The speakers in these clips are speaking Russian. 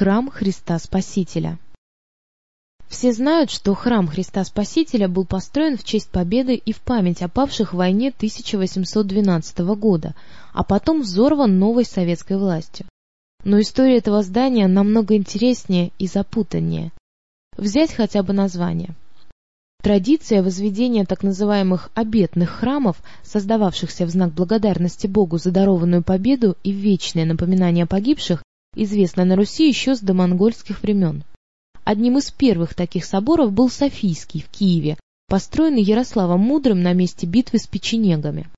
Храм Христа Спасителя. Все знают, что храм Христа Спасителя был построен в честь победы и в память о павших в войне 1812 года, а потом взорван новой советской властью. Но история этого здания намного интереснее и запутаннее. Взять хотя бы название. Традиция возведения так называемых обетных храмов, создававшихся в знак благодарности Богу за дарованную победу и вечное напоминание погибших, известна на Руси еще с домонгольских времен. Одним из первых таких соборов был Софийский в Киеве, построенный Ярославом Мудрым на месте битвы с печенегами.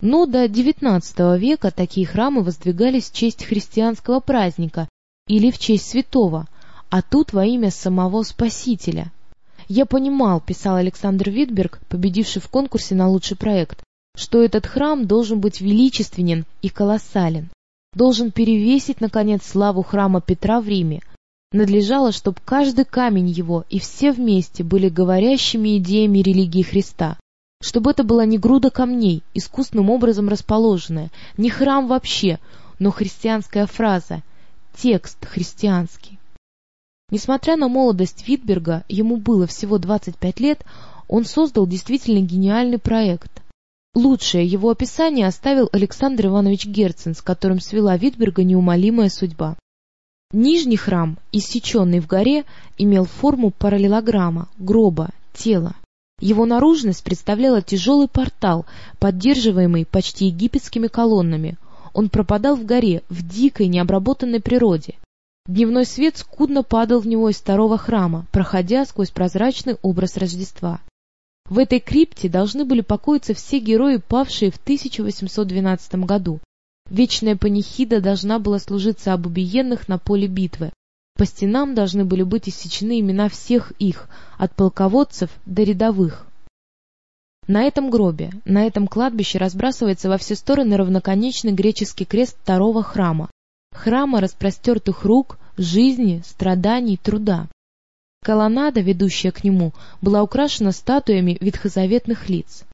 Но до XIX века такие храмы воздвигались в честь христианского праздника или в честь святого, а тут во имя самого Спасителя. «Я понимал», — писал Александр Витберг, победивший в конкурсе на лучший проект, что этот храм должен быть величественен и колоссален, должен перевесить, наконец, славу храма Петра в Риме. Надлежало, чтобы каждый камень его и все вместе были говорящими идеями религии Христа, чтобы это была не груда камней, искусным образом расположенная, не храм вообще, но христианская фраза, текст христианский. Несмотря на молодость Витберга, ему было всего 25 лет, он создал действительно гениальный проект. Лучшее его описание оставил Александр Иванович Герцен, с которым свела Витберга неумолимая судьба. Нижний храм, иссеченный в горе, имел форму параллелограмма, гроба, тела. Его наружность представляла тяжелый портал, поддерживаемый почти египетскими колоннами. Он пропадал в горе, в дикой, необработанной природе. Дневной свет скудно падал в него из второго храма, проходя сквозь прозрачный образ Рождества. В этой крипте должны были покоиться все герои, павшие в 1812 году. Вечная панихида должна была служиться об убиенных на поле битвы. По стенам должны были быть иссечены имена всех их, от полководцев до рядовых. На этом гробе, на этом кладбище разбрасывается во все стороны равноконечный греческий крест второго храма, храма распростертых рук, жизни, страданий, труда. Колоннада, ведущая к нему, была украшена статуями ветхозаветных лиц.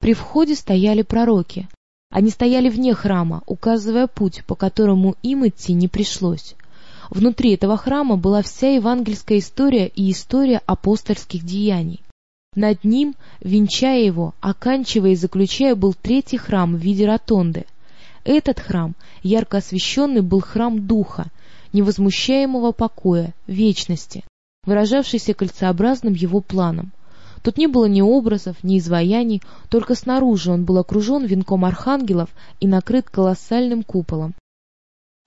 При входе стояли пророки. Они стояли вне храма, указывая путь, по которому им идти не пришлось. Внутри этого храма была вся евангельская история и история апостольских деяний. Над ним, венчая его, оканчивая и заключая, был третий храм в виде ротонды. Этот храм, ярко освещенный, был храм Духа, невозмущаемого покоя, вечности, выражавшийся кольцеобразным его планом. Тут не было ни образов, ни изваяний, только снаружи он был окружен венком архангелов и накрыт колоссальным куполом.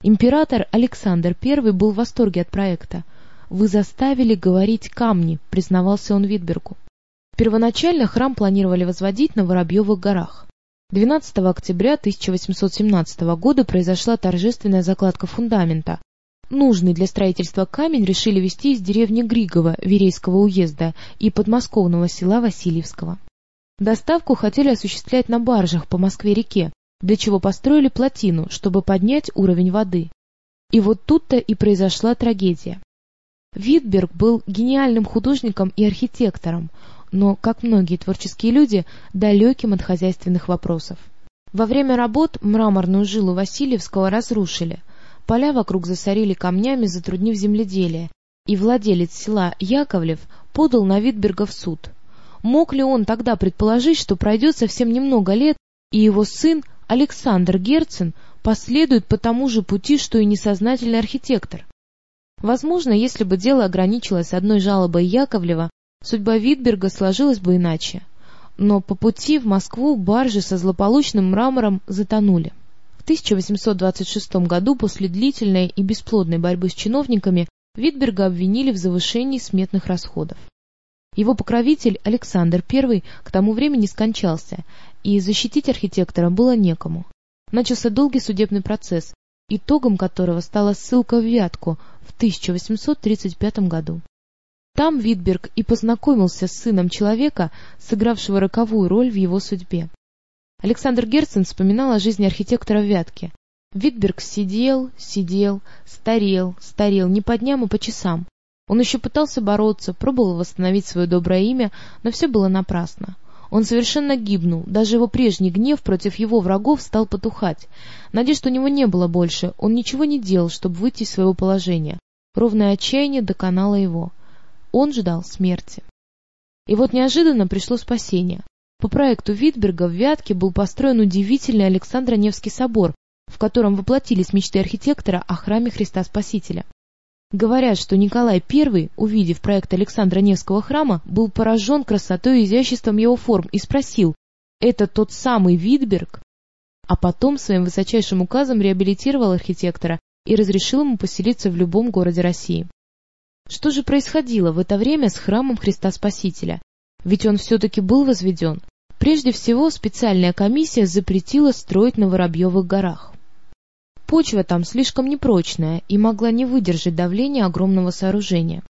Император Александр I был в восторге от проекта. «Вы заставили говорить камни», — признавался он Витбергу. Первоначально храм планировали возводить на Воробьевых горах. 12 октября 1817 года произошла торжественная закладка фундамента, Нужный для строительства камень решили везти из деревни Григово Верейского уезда и подмосковного села Васильевского. Доставку хотели осуществлять на баржах по Москве-реке, для чего построили плотину, чтобы поднять уровень воды. И вот тут-то и произошла трагедия. Витберг был гениальным художником и архитектором, но, как многие творческие люди, далеким от хозяйственных вопросов. Во время работ мраморную жилу Васильевского разрушили – Поля вокруг засорили камнями, затруднив земледелие, и владелец села Яковлев подал на Витберга в суд. Мог ли он тогда предположить, что пройдет совсем немного лет, и его сын Александр Герцен последует по тому же пути, что и несознательный архитектор? Возможно, если бы дело ограничилось одной жалобой Яковлева, судьба Витберга сложилась бы иначе. Но по пути в Москву баржи со злополучным мрамором затонули. В 1826 году после длительной и бесплодной борьбы с чиновниками Витберга обвинили в завышении сметных расходов. Его покровитель Александр I к тому времени скончался, и защитить архитектора было некому. Начался долгий судебный процесс, итогом которого стала ссылка в Вятку в 1835 году. Там Витберг и познакомился с сыном человека, сыгравшего роковую роль в его судьбе. Александр Герцен вспоминал о жизни архитектора в Вятке. Витберг сидел, сидел, старел, старел не по дням, а по часам. Он еще пытался бороться, пробовал восстановить свое доброе имя, но все было напрасно. Он совершенно гибнул, даже его прежний гнев против его врагов стал потухать. Надежд у него не было больше, он ничего не делал, чтобы выйти из своего положения. Ровное отчаяние доконало его. Он ждал смерти. И вот неожиданно пришло спасение. По проекту Витберга в Вятке был построен удивительный Александро-Невский собор, в котором воплотились мечты архитектора о храме Христа Спасителя. Говорят, что Николай I, увидев проект Александра Невского храма, был поражен красотой и изяществом его форм и спросил, «Это тот самый Витберг?» А потом своим высочайшим указом реабилитировал архитектора и разрешил ему поселиться в любом городе России. Что же происходило в это время с храмом Христа Спасителя? Ведь он все-таки был возведен. Прежде всего, специальная комиссия запретила строить на Воробьевых горах. Почва там слишком непрочная и могла не выдержать давления огромного сооружения.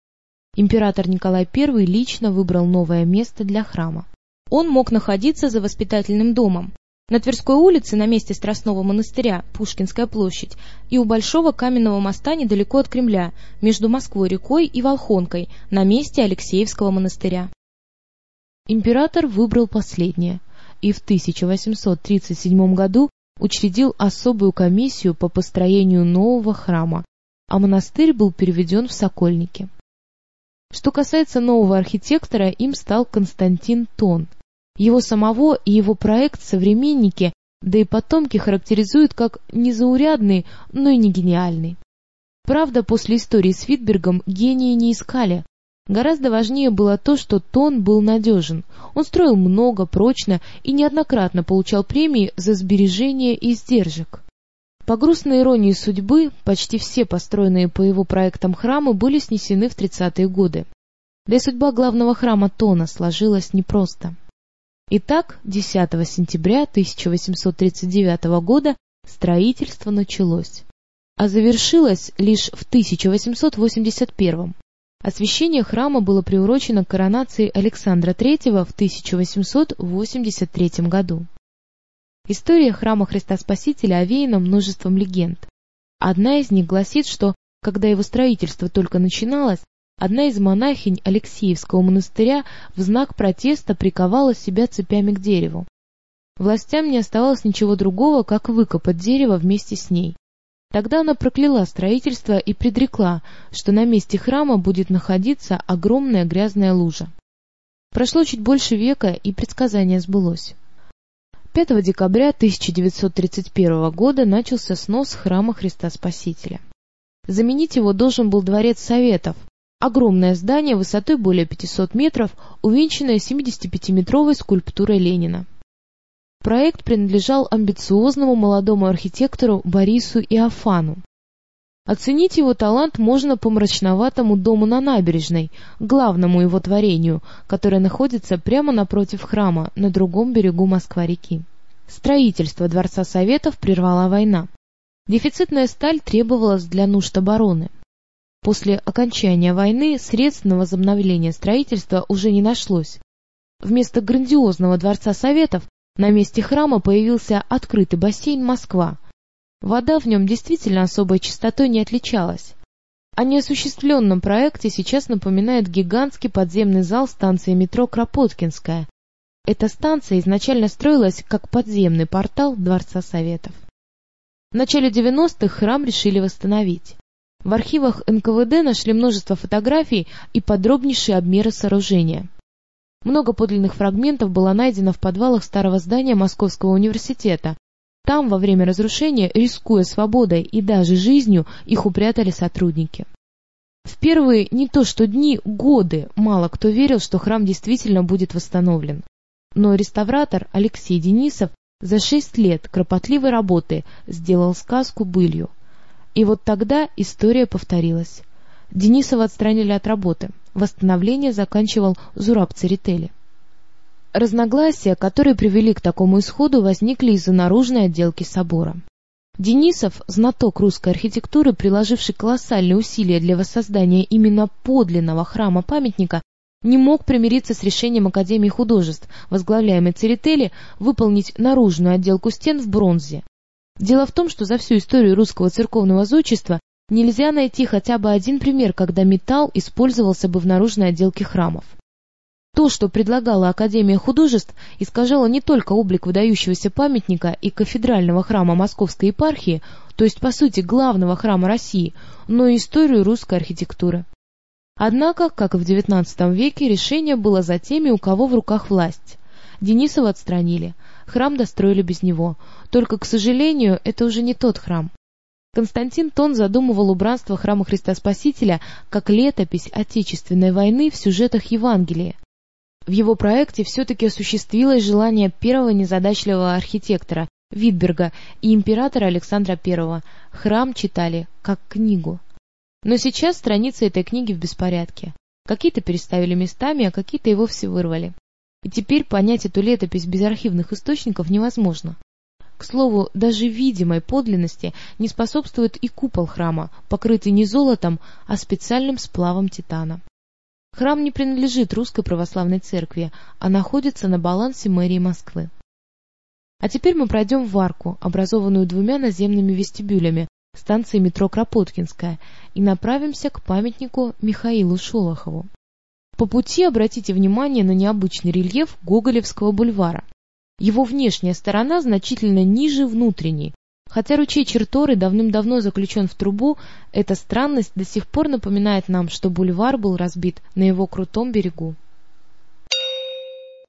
Император Николай I лично выбрал новое место для храма. Он мог находиться за воспитательным домом, на Тверской улице, на месте Страстного монастыря, Пушкинская площадь, и у Большого каменного моста недалеко от Кремля, между Москвой-рекой и Волхонкой, на месте Алексеевского монастыря. Император выбрал последнее, и в 1837 году учредил особую комиссию по построению нового храма, а монастырь был переведен в Сокольники. Что касается нового архитектора, им стал Константин Тон. Его самого и его проект современники, да и потомки характеризуют как незаурядный, но и не гениальный. Правда, после истории с Витбергом гении не искали, Гораздо важнее было то, что Тон был надежен. Он строил много, прочно и неоднократно получал премии за сбережение и издержек. По грустной иронии судьбы, почти все построенные по его проектам храмы были снесены в 30-е годы. Да и судьба главного храма Тона сложилась непросто. Итак, 10 сентября 1839 года строительство началось, а завершилось лишь в 1881 Освящение храма было приурочено к коронации Александра III в 1883 году. История храма Христа Спасителя овеяна множеством легенд. Одна из них гласит, что, когда его строительство только начиналось, одна из монахинь Алексеевского монастыря в знак протеста приковала себя цепями к дереву. Властям не оставалось ничего другого, как выкопать дерево вместе с ней. Тогда она прокляла строительство и предрекла, что на месте храма будет находиться огромная грязная лужа. Прошло чуть больше века, и предсказание сбылось. 5 декабря 1931 года начался снос храма Христа Спасителя. Заменить его должен был дворец Советов, огромное здание высотой более 500 метров, увенчанное 75-метровой скульптурой Ленина. Проект принадлежал амбициозному молодому архитектору Борису Иофану. Оценить его талант можно по мрачноватому дому на набережной, главному его творению, которое находится прямо напротив храма, на другом берегу Москва-реки. Строительство Дворца Советов прервала война. Дефицитная сталь требовалась для нужд обороны. После окончания войны средств на возобновление строительства уже не нашлось. Вместо грандиозного Дворца Советов на месте храма появился открытый бассейн «Москва». Вода в нем действительно особой чистотой не отличалась. О неосуществленном проекте сейчас напоминает гигантский подземный зал станции метро Кропоткинская. Эта станция изначально строилась как подземный портал Дворца Советов. В начале 90-х храм решили восстановить. В архивах НКВД нашли множество фотографий и подробнейшие обмеры сооружения. Много подлинных фрагментов было найдено в подвалах старого здания Московского университета. Там, во время разрушения, рискуя свободой и даже жизнью, их упрятали сотрудники. В первые не то что дни, годы мало кто верил, что храм действительно будет восстановлен. Но реставратор Алексей Денисов за шесть лет кропотливой работы сделал сказку былью. И вот тогда история повторилась. Денисова отстранили от работы. Восстановление заканчивал Зураб Церетели. Разногласия, которые привели к такому исходу, возникли из-за наружной отделки собора. Денисов, знаток русской архитектуры, приложивший колоссальные усилия для воссоздания именно подлинного храма-памятника, не мог примириться с решением Академии художеств, возглавляемой Церетели, выполнить наружную отделку стен в бронзе. Дело в том, что за всю историю русского церковного зодчества Нельзя найти хотя бы один пример, когда металл использовался бы в наружной отделке храмов. То, что предлагала Академия художеств, искажало не только облик выдающегося памятника и кафедрального храма Московской епархии, то есть, по сути, главного храма России, но и историю русской архитектуры. Однако, как и в XIX веке, решение было за теми, у кого в руках власть. Денисова отстранили, храм достроили без него, только, к сожалению, это уже не тот храм. Константин Тон задумывал убранство храма Христа Спасителя как летопись Отечественной войны в сюжетах Евангелия. В его проекте все-таки осуществилось желание первого незадачливого архитектора Витберга и императора Александра I. Храм читали как книгу. Но сейчас страницы этой книги в беспорядке. Какие-то переставили местами, а какие-то и вовсе вырвали. И теперь понять эту летопись без архивных источников невозможно. К слову, даже видимой подлинности не способствует и купол храма, покрытый не золотом, а специальным сплавом титана. Храм не принадлежит Русской Православной Церкви, а находится на балансе мэрии Москвы. А теперь мы пройдем в арку, образованную двумя наземными вестибюлями, станции метро Кропоткинская, и направимся к памятнику Михаилу Шолохову. По пути обратите внимание на необычный рельеф Гоголевского бульвара. Его внешняя сторона значительно ниже внутренней. Хотя ручей Черторы давным-давно заключен в трубу, эта странность до сих пор напоминает нам, что бульвар был разбит на его крутом берегу.